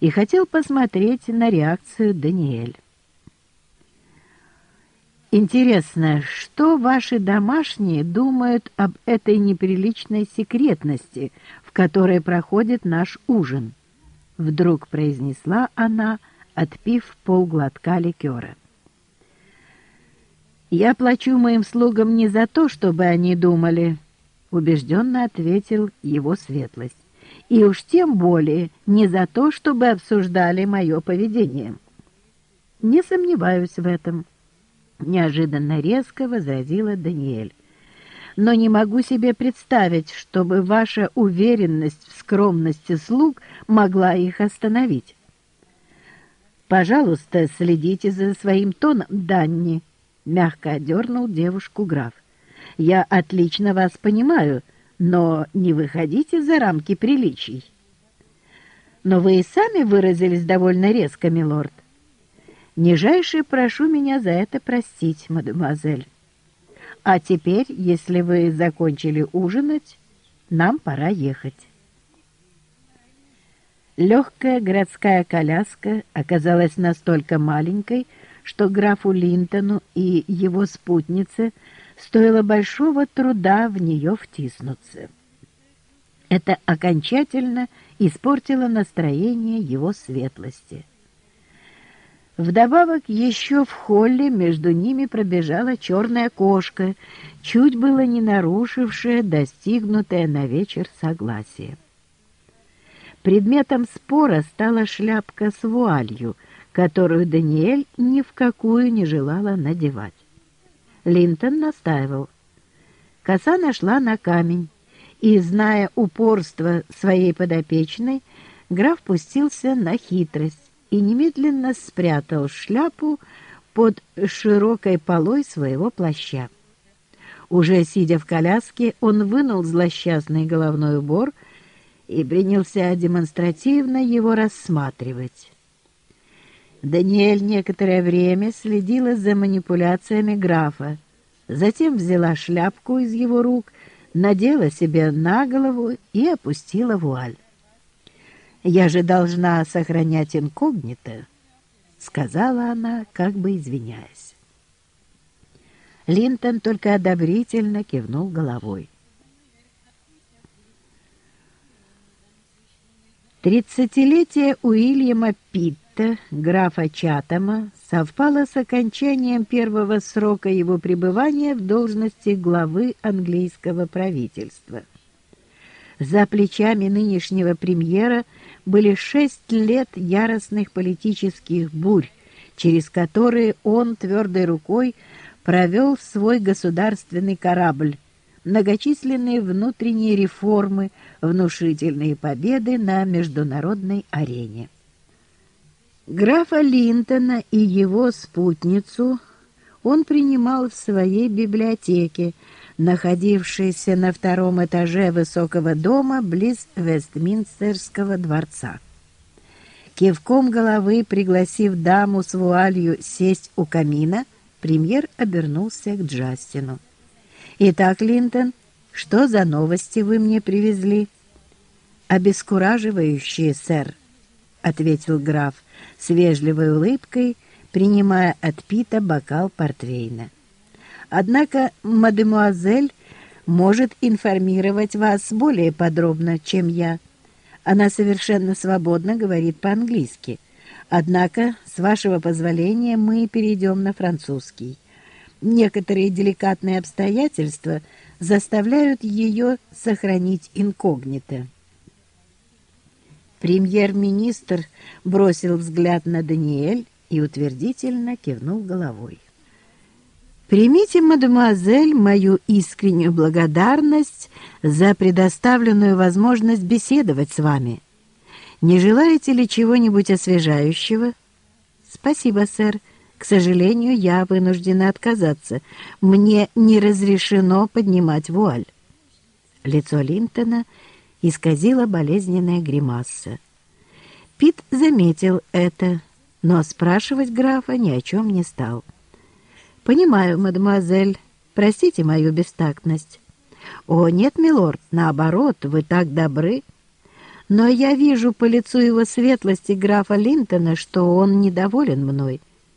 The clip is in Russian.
и хотел посмотреть на реакцию Даниэль. Интересно, что ваши домашние думают об этой неприличной секретности, в которой проходит наш ужин? Вдруг произнесла она, отпив полглотка ликера. «Я плачу моим слугам не за то, чтобы они думали», — убежденно ответил его светлость, «и уж тем более не за то, чтобы обсуждали мое поведение». «Не сомневаюсь в этом», — неожиданно резко возразила Даниэль. «Но не могу себе представить, чтобы ваша уверенность в скромности слуг могла их остановить». «Пожалуйста, следите за своим тоном, Данни», — мягко одернул девушку граф. «Я отлично вас понимаю, но не выходите за рамки приличий». «Но вы и сами выразились довольно резко, милорд». «Нижайше прошу меня за это простить, мадемуазель. А теперь, если вы закончили ужинать, нам пора ехать». Легкая городская коляска оказалась настолько маленькой, что графу Линтону и его спутнице стоило большого труда в нее втиснуться. Это окончательно испортило настроение его светлости. Вдобавок еще в холле между ними пробежала черная кошка, чуть было не нарушившая достигнутое на вечер согласие. Предметом спора стала шляпка с вуалью, которую Даниэль ни в какую не желала надевать. Линтон настаивал. Коса нашла на камень, и, зная упорство своей подопечной, граф пустился на хитрость и немедленно спрятал шляпу под широкой полой своего плаща. Уже сидя в коляске, он вынул злосчастный головной убор — и принялся демонстративно его рассматривать. Даниэль некоторое время следила за манипуляциями графа, затем взяла шляпку из его рук, надела себе на голову и опустила вуаль. «Я же должна сохранять инкогнито», — сказала она, как бы извиняясь. Линтон только одобрительно кивнул головой. Тридцатилетие Уильяма Питта, графа Чатама, совпало с окончанием первого срока его пребывания в должности главы английского правительства. За плечами нынешнего премьера были шесть лет яростных политических бурь, через которые он твердой рукой провел свой государственный корабль, многочисленные внутренние реформы, внушительные победы на международной арене. Графа Линтона и его спутницу он принимал в своей библиотеке, находившейся на втором этаже высокого дома близ Вестминстерского дворца. Кивком головы, пригласив даму с вуалью сесть у камина, премьер обернулся к Джастину. «Итак, Линтон, что за новости вы мне привезли?» «Обескураживающие, сэр», — ответил граф с вежливой улыбкой, принимая от Пита бокал портвейна. «Однако мадемуазель может информировать вас более подробно, чем я. Она совершенно свободно говорит по-английски. Однако, с вашего позволения, мы перейдем на французский». Некоторые деликатные обстоятельства заставляют ее сохранить инкогнито. Премьер-министр бросил взгляд на Даниэль и утвердительно кивнул головой. «Примите, мадемуазель, мою искреннюю благодарность за предоставленную возможность беседовать с вами. Не желаете ли чего-нибудь освежающего?» «Спасибо, сэр. К сожалению, я вынуждена отказаться. Мне не разрешено поднимать вуаль. Лицо Линтона исказило болезненная гримаса. Пит заметил это, но спрашивать графа ни о чем не стал. «Понимаю, мадемуазель, простите мою бестактность». «О, нет, милорд, наоборот, вы так добры». но я вижу по лицу его светлости графа Линтона, что он недоволен мной.